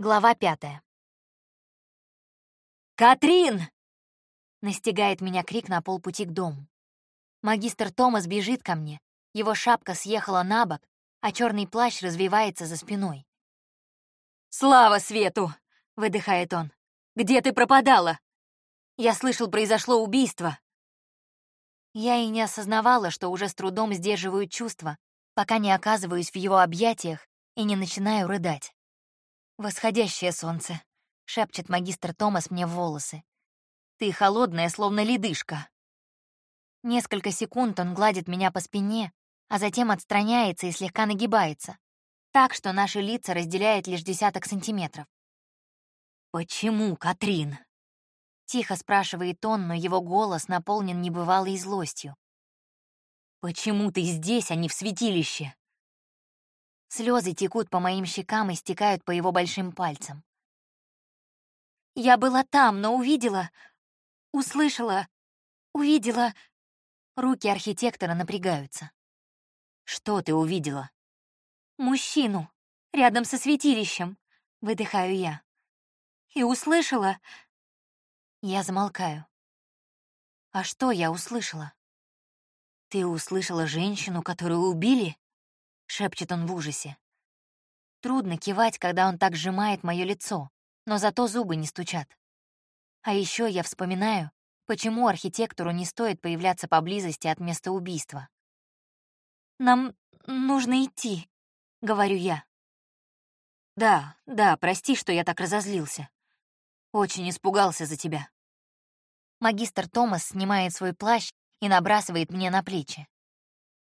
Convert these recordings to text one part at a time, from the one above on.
Глава пятая. «Катрин!» — настигает меня крик на полпути к дому. Магистр Томас бежит ко мне, его шапка съехала на бок, а черный плащ развивается за спиной. «Слава свету!» — выдыхает он. «Где ты пропадала? Я слышал, произошло убийство». Я и не осознавала, что уже с трудом сдерживаю чувства, пока не оказываюсь в его объятиях и не начинаю рыдать. «Восходящее солнце», — шепчет магистр Томас мне в волосы. «Ты холодная, словно ледышка». Несколько секунд он гладит меня по спине, а затем отстраняется и слегка нагибается, так что наши лица разделяет лишь десяток сантиметров. «Почему, Катрин?» Тихо спрашивает он, но его голос наполнен небывалой злостью. «Почему ты здесь, а не в святилище?» Слезы текут по моим щекам и стекают по его большим пальцам. Я была там, но увидела, услышала, увидела... Руки архитектора напрягаются. Что ты увидела? Мужчину, рядом со святилищем, выдыхаю я. И услышала... Я замолкаю. А что я услышала? Ты услышала женщину, которую убили? — шепчет он в ужасе. Трудно кивать, когда он так сжимает мое лицо, но зато зубы не стучат. А еще я вспоминаю, почему архитектору не стоит появляться поблизости от места убийства. «Нам нужно идти», — говорю я. «Да, да, прости, что я так разозлился. Очень испугался за тебя». Магистр Томас снимает свой плащ и набрасывает мне на плечи.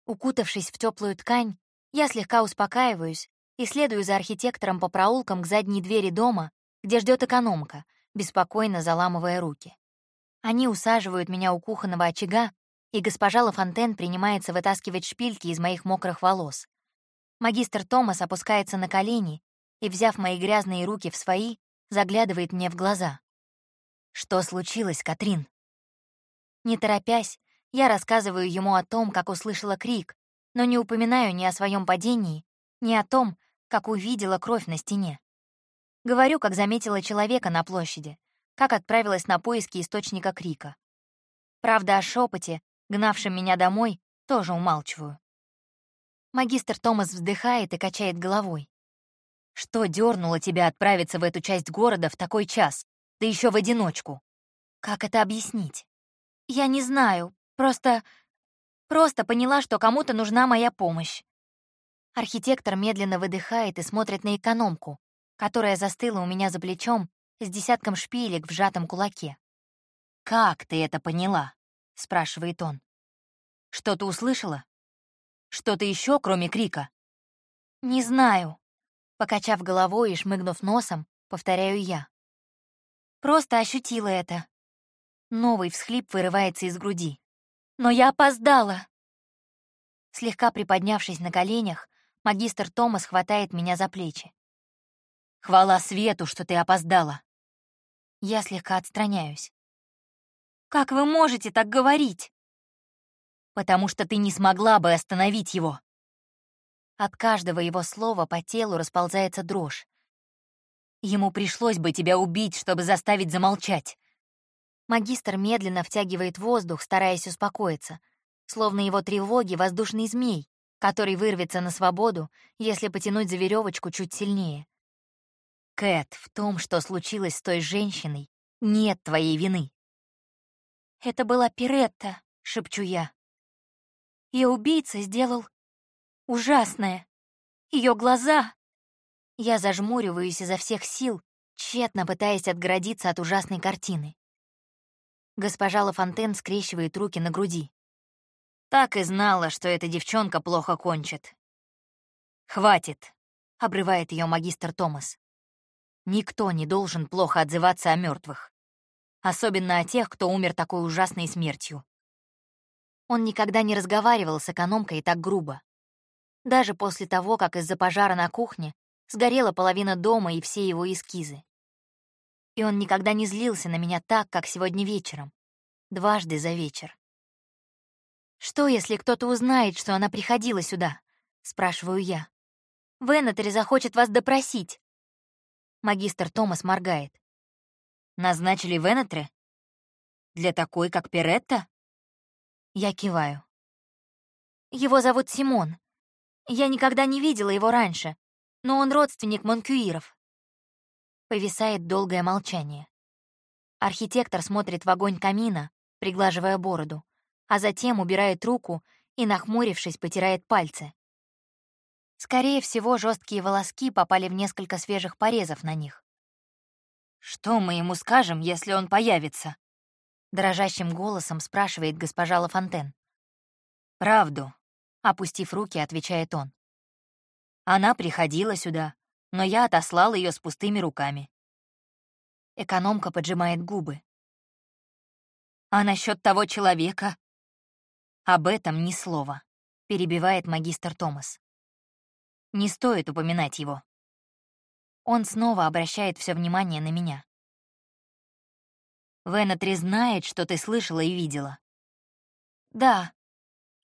Укутавшись в теплую ткань, я слегка успокаиваюсь и следую за архитектором по проулкам к задней двери дома, где ждет экономка, беспокойно заламывая руки. Они усаживают меня у кухонного очага, и госпожа Лафонтен принимается вытаскивать шпильки из моих мокрых волос. Магистр Томас опускается на колени и, взяв мои грязные руки в свои, заглядывает мне в глаза. «Что случилось, Катрин?» Не торопясь, я рассказываю ему о том, как услышала крик, но не упоминаю ни о своем падении, ни о том, как увидела кровь на стене. Говорю, как заметила человека на площади, как отправилась на поиски источника крика. Правда, о шепоте, гнавшем меня домой, тоже умалчиваю. Магистр Томас вздыхает и качает головой. Что дернуло тебя отправиться в эту часть города в такой час, да еще в одиночку? Как это объяснить? Я не знаю, просто Просто поняла, что кому-то нужна моя помощь. Архитектор медленно выдыхает и смотрит на экономку, которая застыла у меня за плечом с десятком шпилек в сжатом кулаке. «Как ты это поняла?» — спрашивает он. «Что-то услышала? Что-то еще, кроме крика?» «Не знаю», — покачав головой и шмыгнув носом, повторяю я. «Просто ощутила это». Новый всхлип вырывается из груди. Но я опоздала!» Слегка приподнявшись на коленях, магистр Томас хватает меня за плечи. «Хвала свету, что ты опоздала!» Я слегка отстраняюсь. «Как вы можете так говорить?» «Потому что ты не смогла бы остановить его!» От каждого его слова по телу расползается дрожь. Ему пришлось бы тебя убить, чтобы заставить замолчать. Магистр медленно втягивает воздух, стараясь успокоиться, словно его тревоги — воздушный змей, который вырвется на свободу, если потянуть за веревочку чуть сильнее. Кэт, в том, что случилось с той женщиной, нет твоей вины. «Это была Пиретта», — шепчу я. И убийца сделал ужасное. Ее глаза... Я зажмуриваюсь изо всех сил, тщетно пытаясь отгородиться от ужасной картины. Госпожа Лафонтен скрещивает руки на груди. Так и знала, что эта девчонка плохо кончит. «Хватит», — обрывает ее магистр Томас. «Никто не должен плохо отзываться о мертвых, особенно о тех, кто умер такой ужасной смертью». Он никогда не разговаривал с экономкой так грубо. Даже после того, как из-за пожара на кухне сгорела половина дома и все его эскизы и он никогда не злился на меня так, как сегодня вечером. Дважды за вечер. «Что, если кто-то узнает, что она приходила сюда?» — спрашиваю я. «Веннетери захочет вас допросить». Магистр Томас моргает. «Назначили Венетре? Для такой, как Перетта?» Я киваю. «Его зовут Симон. Я никогда не видела его раньше, но он родственник Монкюиров». Повисает долгое молчание. Архитектор смотрит в огонь камина, приглаживая бороду, а затем убирает руку и, нахмурившись, потирает пальцы. Скорее всего, жесткие волоски попали в несколько свежих порезов на них. «Что мы ему скажем, если он появится?» Дрожащим голосом спрашивает госпожа Лафонтен. «Правду», — опустив руки, отвечает он. «Она приходила сюда, но я отослал ее с пустыми руками». Экономка поджимает губы. «А насчет того человека?» «Об этом ни слова», — перебивает магистр Томас. Не стоит упоминать его. Он снова обращает все внимание на меня. Венатри знает, что ты слышала и видела. Да,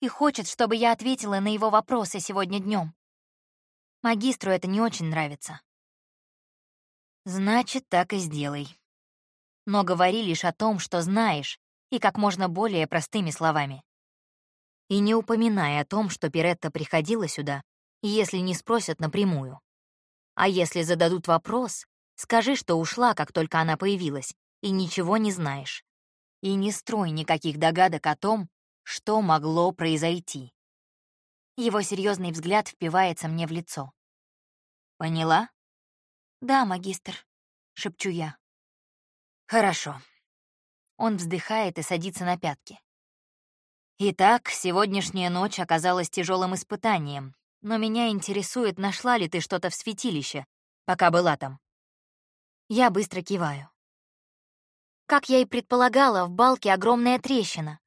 и хочет, чтобы я ответила на его вопросы сегодня днем. Магистру это не очень нравится. Значит, так и сделай. Но говори лишь о том, что знаешь, и как можно более простыми словами. И не упоминай о том, что Пиретта приходила сюда если не спросят напрямую. А если зададут вопрос, скажи, что ушла, как только она появилась, и ничего не знаешь. И не строй никаких догадок о том, что могло произойти. Его серьезный взгляд впивается мне в лицо. «Поняла?» «Да, магистр», — шепчу я. «Хорошо». Он вздыхает и садится на пятки. Итак, сегодняшняя ночь оказалась тяжелым испытанием, но меня интересует, нашла ли ты что-то в святилище, пока была там. Я быстро киваю. Как я и предполагала, в балке огромная трещина.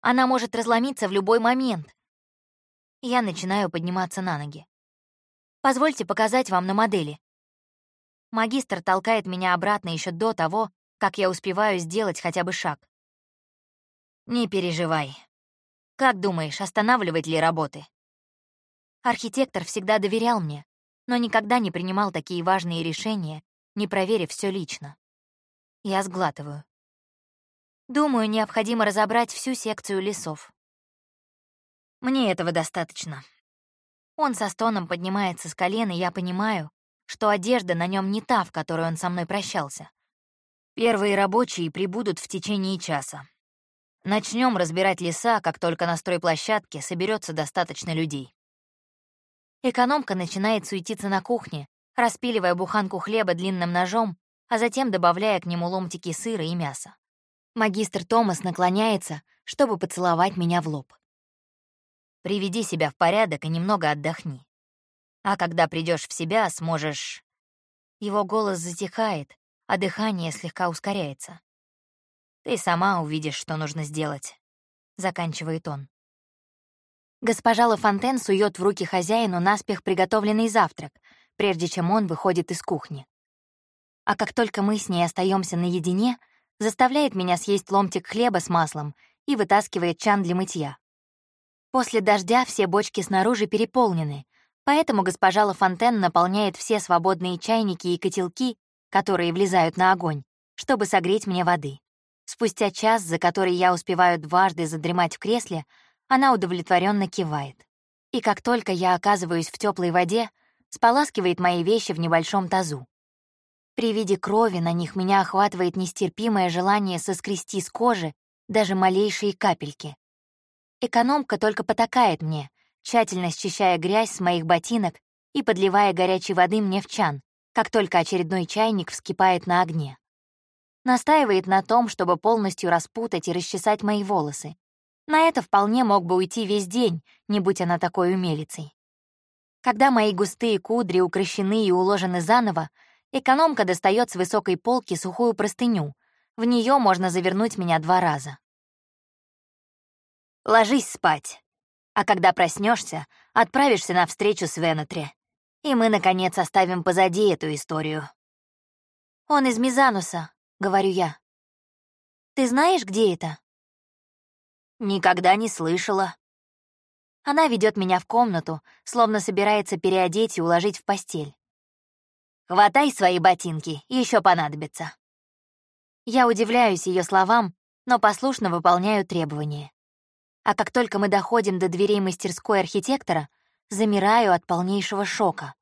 Она может разломиться в любой момент. Я начинаю подниматься на ноги. Позвольте показать вам на модели. Магистр толкает меня обратно еще до того, как я успеваю сделать хотя бы шаг. Не переживай. Как думаешь, останавливать ли работы? Архитектор всегда доверял мне, но никогда не принимал такие важные решения, не проверив все лично. Я сглатываю. Думаю, необходимо разобрать всю секцию лесов. Мне этого достаточно. Он со стоном поднимается с колен, и я понимаю, что одежда на нем не та, в которой он со мной прощался. Первые рабочие прибудут в течение часа. Начнем разбирать леса, как только на стройплощадке соберется достаточно людей. Экономка начинает суетиться на кухне, распиливая буханку хлеба длинным ножом, а затем добавляя к нему ломтики сыра и мяса. Магистр Томас наклоняется, чтобы поцеловать меня в лоб. «Приведи себя в порядок и немного отдохни. А когда придешь в себя, сможешь...» Его голос затихает, а дыхание слегка ускоряется. «Ты сама увидишь, что нужно сделать», — заканчивает он. Госпожа Лафонтен сует в руки хозяину наспех приготовленный завтрак, прежде чем он выходит из кухни. А как только мы с ней остаемся наедине, заставляет меня съесть ломтик хлеба с маслом и вытаскивает чан для мытья. После дождя все бочки снаружи переполнены, поэтому госпожа Лафонтен наполняет все свободные чайники и котелки, которые влезают на огонь, чтобы согреть мне воды. Спустя час, за который я успеваю дважды задремать в кресле, она удовлетворенно кивает. И как только я оказываюсь в теплой воде, споласкивает мои вещи в небольшом тазу. При виде крови на них меня охватывает нестерпимое желание соскрести с кожи даже малейшие капельки. Экономка только потакает мне, тщательно счищая грязь с моих ботинок и подливая горячей воды мне в чан, как только очередной чайник вскипает на огне. Настаивает на том, чтобы полностью распутать и расчесать мои волосы, на это вполне мог бы уйти весь день, не будь она такой умелицей. Когда мои густые кудри укращены и уложены заново, экономка достает с высокой полки сухую простыню. В нее можно завернуть меня два раза. Ложись спать. А когда проснешься, отправишься на встречу с Венетре. И мы, наконец, оставим позади эту историю. «Он из Мизануса», — говорю я. «Ты знаешь, где это?» Никогда не слышала. Она ведет меня в комнату, словно собирается переодеть и уложить в постель. Хватай свои ботинки, еще понадобится». Я удивляюсь ее словам, но послушно выполняю требования. А как только мы доходим до дверей мастерской архитектора, замираю от полнейшего шока.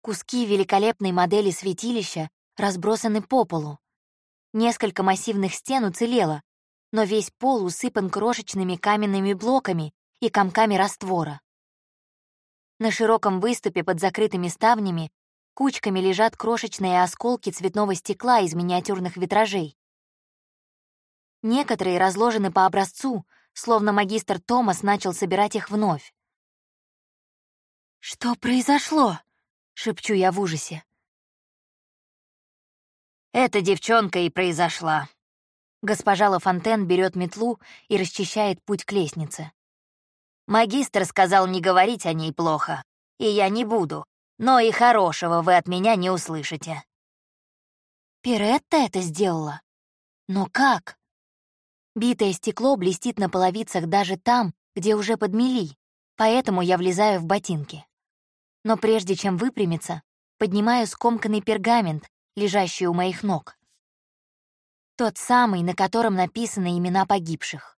Куски великолепной модели святилища разбросаны по полу. Несколько массивных стен уцелело, но весь пол усыпан крошечными каменными блоками и комками раствора. На широком выступе под закрытыми ставнями кучками лежат крошечные осколки цветного стекла из миниатюрных витражей. Некоторые разложены по образцу, словно магистр Томас начал собирать их вновь. «Что произошло?» — шепчу я в ужасе. «Эта девчонка и произошла». Госпожа Лафонтен берет метлу и расчищает путь к лестнице. «Магистр сказал не говорить о ней плохо, и я не буду, но и хорошего вы от меня не услышите». «Пиретта это сделала? Но как?» Битое стекло блестит на половицах даже там, где уже подмели, поэтому я влезаю в ботинки. Но прежде чем выпрямиться, поднимаю скомканный пергамент, лежащий у моих ног. Тот самый, на котором написаны имена погибших.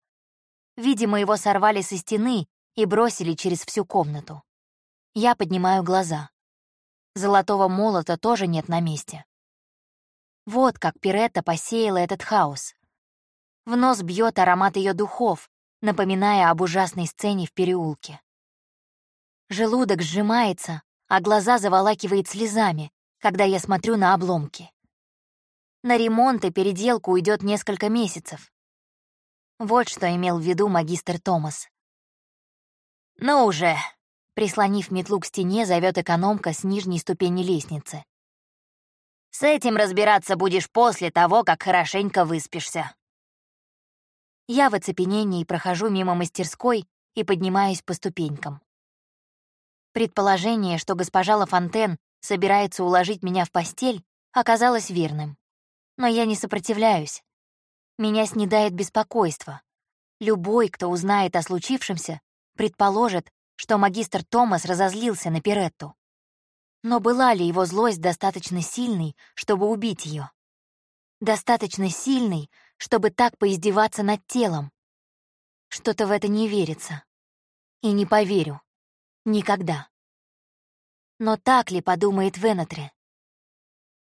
Видимо, его сорвали со стены и бросили через всю комнату. Я поднимаю глаза. Золотого молота тоже нет на месте. Вот как Пиретта посеяла этот хаос. В нос бьет аромат ее духов, напоминая об ужасной сцене в переулке. Желудок сжимается, а глаза заволакивает слезами, когда я смотрю на обломки. На ремонт и переделку уйдет несколько месяцев. Вот что имел в виду магистр Томас. «Ну уже!» — прислонив метлу к стене, зовет экономка с нижней ступени лестницы. «С этим разбираться будешь после того, как хорошенько выспишься». Я в оцепенении прохожу мимо мастерской и поднимаюсь по ступенькам. Предположение, что госпожа Лафонтен собирается уложить меня в постель, оказалось верным. Но я не сопротивляюсь. Меня снедает беспокойство. Любой, кто узнает о случившемся, предположит, что магистр Томас разозлился на Пиретту. Но была ли его злость достаточно сильной, чтобы убить ее? Достаточно сильной, чтобы так поиздеваться над телом. Что-то в это не верится. И не поверю. Никогда. Но так ли подумает Венетре?